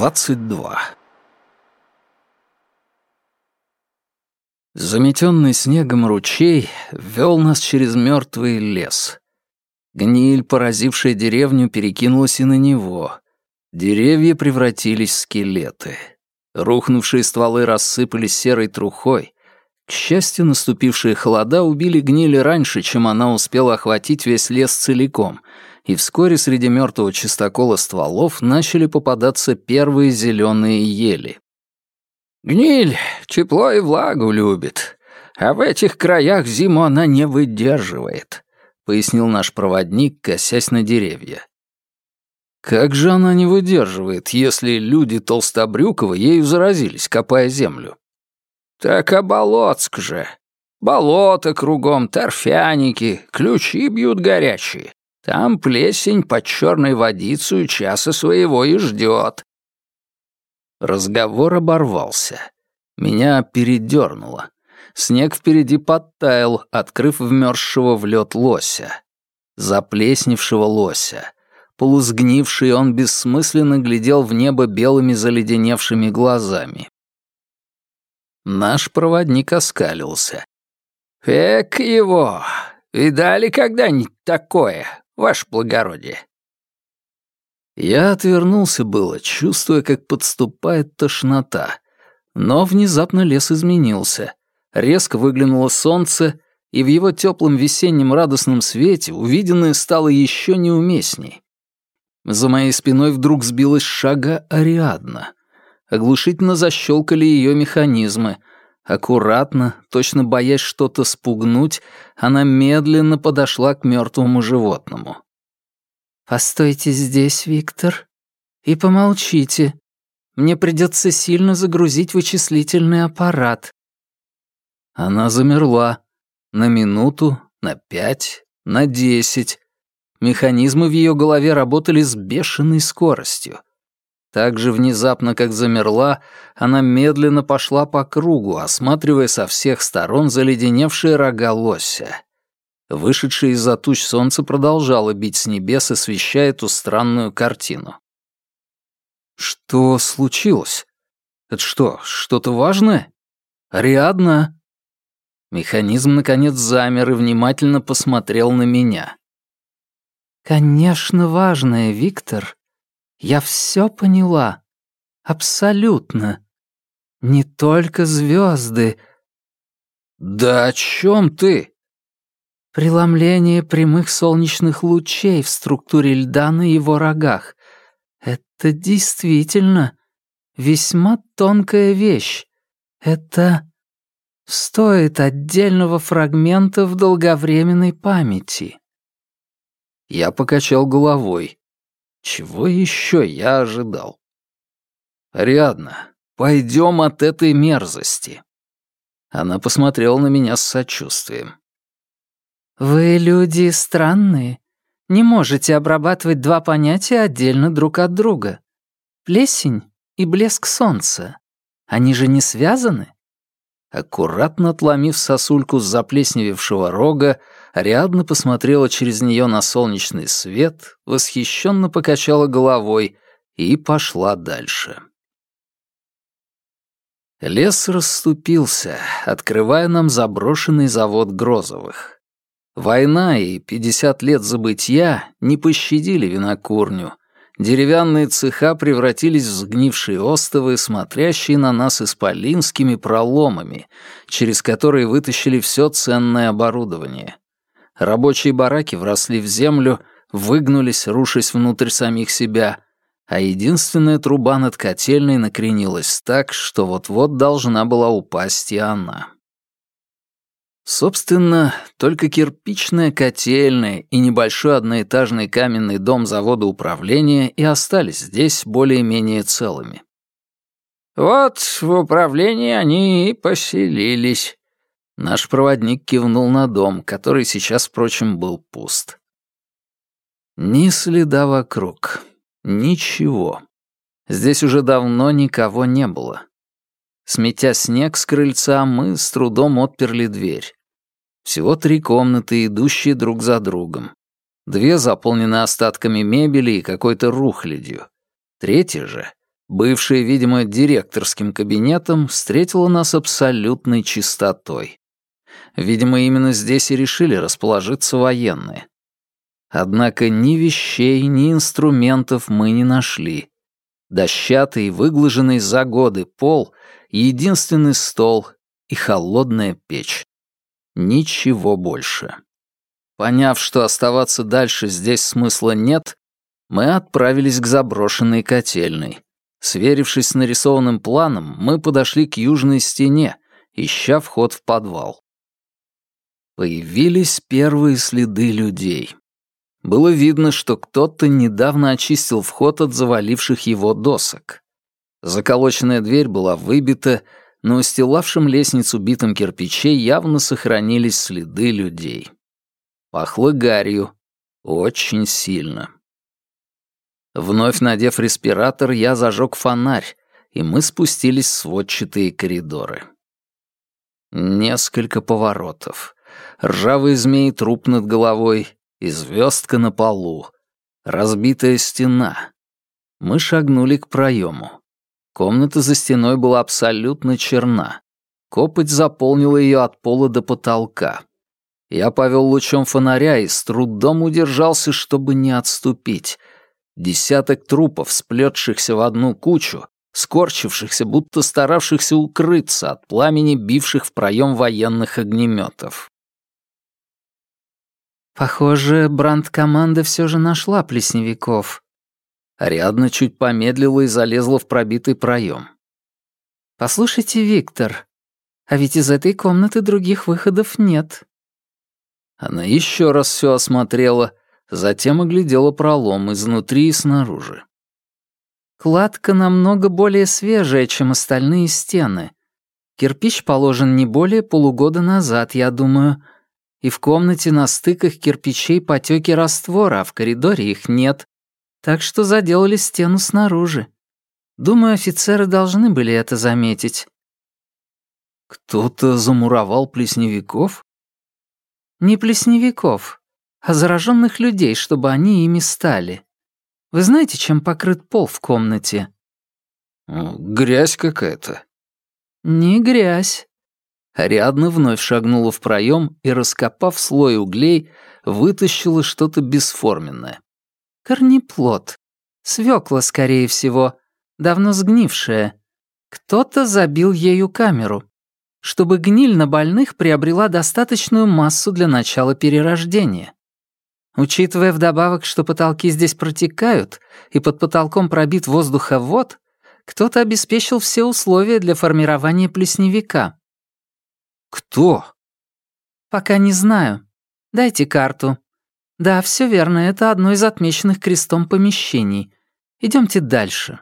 22. Заметенный снегом ручей вел нас через мертвый лес. Гниль, поразившая деревню, перекинулась и на него. Деревья превратились в скелеты. Рухнувшие стволы рассыпались серой трухой. К счастью, наступившие холода убили гнили раньше, чем она успела охватить весь лес целиком — и вскоре среди мертвого чистокола стволов начали попадаться первые зеленые ели. «Гниль тепло и влагу любит, а в этих краях зиму она не выдерживает», — пояснил наш проводник, косясь на деревья. «Как же она не выдерживает, если люди Толстобрюкова ею заразились, копая землю?» «Так оболоцк же. Болото кругом, торфяники, ключи бьют горячие. Там плесень под черной водицу часа своего и ждет. Разговор оборвался. Меня передернуло. Снег впереди подтаял, открыв вмерзшего в лед лося. Заплесневшего лося. Полусгнивший он бессмысленно глядел в небо белыми заледеневшими глазами. Наш проводник оскалился. «Эк его! Видали когда-нибудь такое? Ваше благородие». Я отвернулся было, чувствуя, как подступает тошнота. Но внезапно лес изменился. Резко выглянуло солнце, и в его теплом весеннем радостном свете увиденное стало еще неуместней. За моей спиной вдруг сбилась шага Ариадна. Оглушительно защелкали ее механизмы. Аккуратно, точно боясь что-то спугнуть, она медленно подошла к мертвому животному. «Постойте здесь, Виктор, и помолчите. Мне придется сильно загрузить вычислительный аппарат». Она замерла. На минуту, на пять, на десять. Механизмы в ее голове работали с бешеной скоростью. Так же внезапно, как замерла, она медленно пошла по кругу, осматривая со всех сторон заледеневшие рога лося. Вышедшее из-за туч солнце продолжало бить с небес, освещая эту странную картину. «Что случилось? Это что, что-то важное? Ариадна?» Механизм, наконец, замер и внимательно посмотрел на меня. «Конечно, важное, Виктор», я все поняла. Абсолютно. Не только звезды. Да о чем ты? Преломление прямых солнечных лучей в структуре льда на его рогах. Это действительно весьма тонкая вещь. Это стоит отдельного фрагмента в долговременной памяти. Я покачал головой. Чего еще я ожидал? «Ариадна, пойдем от этой мерзости». Она посмотрела на меня с сочувствием. «Вы люди странные. Не можете обрабатывать два понятия отдельно друг от друга. Плесень и блеск солнца. Они же не связаны?» Аккуратно отломив сосульку с заплесневевшего рога, Ариадна посмотрела через нее на солнечный свет, восхищенно покачала головой и пошла дальше. Лес расступился, открывая нам заброшенный завод Грозовых. Война и пятьдесят лет забытья не пощадили винокурню. Деревянные цеха превратились в сгнившие остовы, смотрящие на нас исполинскими проломами, через которые вытащили все ценное оборудование. Рабочие бараки вросли в землю, выгнулись, рушась внутрь самих себя, а единственная труба над котельной накренилась так, что вот-вот должна была упасть и она. Собственно, только кирпичная котельная и небольшой одноэтажный каменный дом завода управления и остались здесь более-менее целыми. «Вот в управлении они и поселились», Наш проводник кивнул на дом, который сейчас, впрочем, был пуст. Ни следа вокруг. Ничего. Здесь уже давно никого не было. Сметя снег с крыльца, мы с трудом отперли дверь. Всего три комнаты, идущие друг за другом. Две заполнены остатками мебели и какой-то рухлядью. Третья же бывшая, видимо, директорским кабинетом, встретила нас абсолютной чистотой. Видимо, именно здесь и решили расположиться военные. Однако ни вещей, ни инструментов мы не нашли. Дощатый, выглаженный за годы пол, единственный стол и холодная печь. Ничего больше. Поняв, что оставаться дальше здесь смысла нет, мы отправились к заброшенной котельной. Сверившись с нарисованным планом, мы подошли к южной стене, ища вход в подвал. Появились первые следы людей. Было видно, что кто-то недавно очистил вход от заваливших его досок. Заколоченная дверь была выбита, но устилавшим лестницу битым кирпичей явно сохранились следы людей. Пахло гарью. Очень сильно. Вновь надев респиратор, я зажег фонарь, и мы спустились в сводчатые коридоры. Несколько поворотов. Ржавый змей труп над головой, и звездка на полу. Разбитая стена. Мы шагнули к проему. Комната за стеной была абсолютно черна. Копоть заполнила ее от пола до потолка. Я повел лучом фонаря и с трудом удержался, чтобы не отступить. Десяток трупов, сплетшихся в одну кучу, скорчившихся, будто старавшихся укрыться от пламени, бивших в проем военных огнеметов. Похоже, бранд-команда все же нашла плесневиков. Ариадна чуть помедлила и залезла в пробитый проем. «Послушайте, Виктор, а ведь из этой комнаты других выходов нет». Она еще раз все осмотрела, затем оглядела пролом изнутри и снаружи. Кладка намного более свежая, чем остальные стены. Кирпич положен не более полугода назад, я думаю, и в комнате на стыках кирпичей потеки раствора, а в коридоре их нет. Так что заделали стену снаружи. Думаю, офицеры должны были это заметить. Кто-то замуровал плесневиков? Не плесневиков, а зараженных людей, чтобы они ими стали. Вы знаете, чем покрыт пол в комнате? Грязь какая-то. Не грязь. Ариадна вновь шагнула в проем и, раскопав слой углей, вытащила что-то бесформенное. Корнеплод. Свекла, скорее всего, давно сгнившая. Кто-то забил ею камеру, чтобы гниль на больных приобрела достаточную массу для начала перерождения. Учитывая вдобавок, что потолки здесь протекают, и под потолком пробит воздуховод, кто-то обеспечил все условия для формирования плесневика. «Кто?» «Пока не знаю. Дайте карту». «Да, все верно, это одно из отмеченных крестом помещений. Идемте дальше».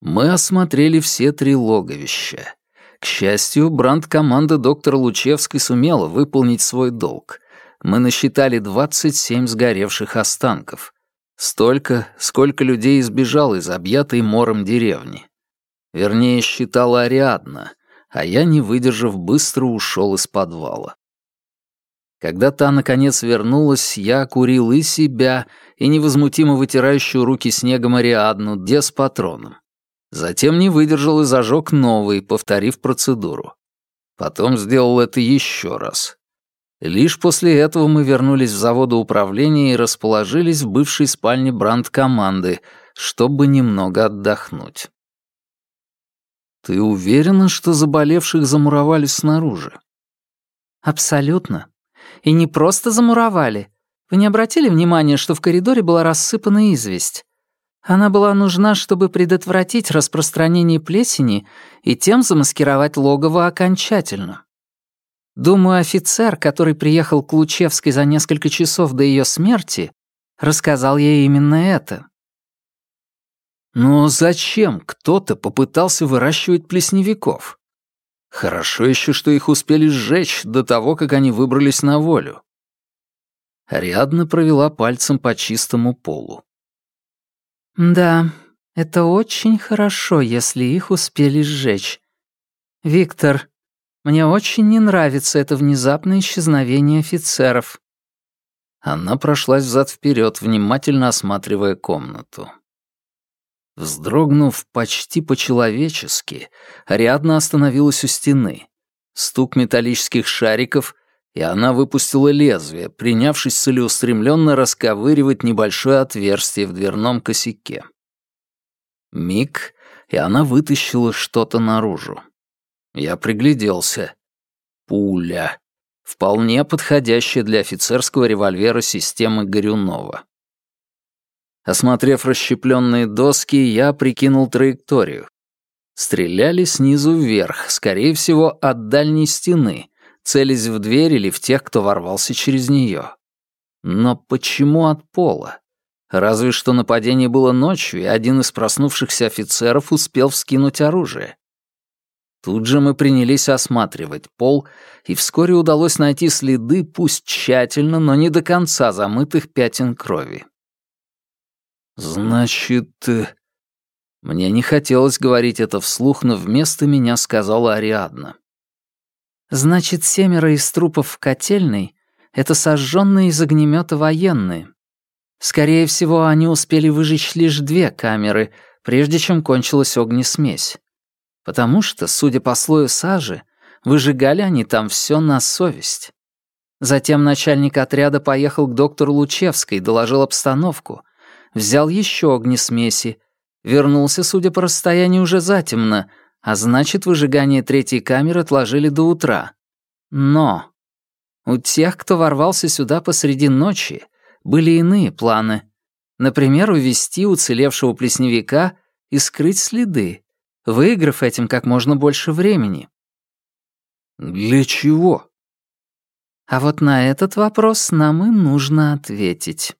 Мы осмотрели все три логовища. К счастью, бранд-команда доктора Лучевской сумела выполнить свой долг. Мы насчитали 27 сгоревших останков. Столько, сколько людей избежало из объятой мором деревни. Вернее, считала Ариадна — а я, не выдержав, быстро ушел из подвала. Когда та, наконец, вернулась, я курил и себя, и невозмутимо вытирающую руки снегом Ариадну, где с патроном. Затем не выдержал и зажег новый, повторив процедуру. Потом сделал это еще раз. Лишь после этого мы вернулись в заводоуправление и расположились в бывшей спальне бранд-команды, чтобы немного отдохнуть. «Ты уверена, что заболевших замуровали снаружи?» «Абсолютно. И не просто замуровали. Вы не обратили внимания, что в коридоре была рассыпана известь? Она была нужна, чтобы предотвратить распространение плесени и тем замаскировать логово окончательно. Думаю, офицер, который приехал к Лучевской за несколько часов до ее смерти, рассказал ей именно это. Но зачем кто-то попытался выращивать плесневиков? Хорошо еще, что их успели сжечь до того, как они выбрались на волю. Ариадна провела пальцем по чистому полу. «Да, это очень хорошо, если их успели сжечь. Виктор, мне очень не нравится это внезапное исчезновение офицеров». Она прошлась взад вперед, внимательно осматривая комнату. Вздрогнув почти по-человечески, Ариадна остановилась у стены. Стук металлических шариков, и она выпустила лезвие, принявшись целеустремленно расковыривать небольшое отверстие в дверном косяке. Миг, и она вытащила что-то наружу. Я пригляделся. Пуля. Вполне подходящая для офицерского револьвера системы Горюнова. Осмотрев расщепленные доски, я прикинул траекторию. Стреляли снизу вверх, скорее всего, от дальней стены, целясь в дверь или в тех, кто ворвался через нее. Но почему от пола? Разве что нападение было ночью, и один из проснувшихся офицеров успел вскинуть оружие. Тут же мы принялись осматривать пол, и вскоре удалось найти следы, пусть тщательно, но не до конца замытых пятен крови. «Значит...» э, Мне не хотелось говорить это вслух, но вместо меня сказала Ариадна. «Значит, семеро из трупов в котельной — это сожженные из огнемета военные. Скорее всего, они успели выжечь лишь две камеры, прежде чем кончилась огнесмесь. Потому что, судя по слою сажи, выжигали они там все на совесть. Затем начальник отряда поехал к доктору Лучевской, доложил обстановку — взял еще огнесмеси, вернулся, судя по расстоянию, уже затемно, а значит, выжигание третьей камеры отложили до утра. Но у тех, кто ворвался сюда посреди ночи, были иные планы. Например, увести уцелевшего плесневика и скрыть следы, выиграв этим как можно больше времени. «Для чего?» А вот на этот вопрос нам и нужно ответить.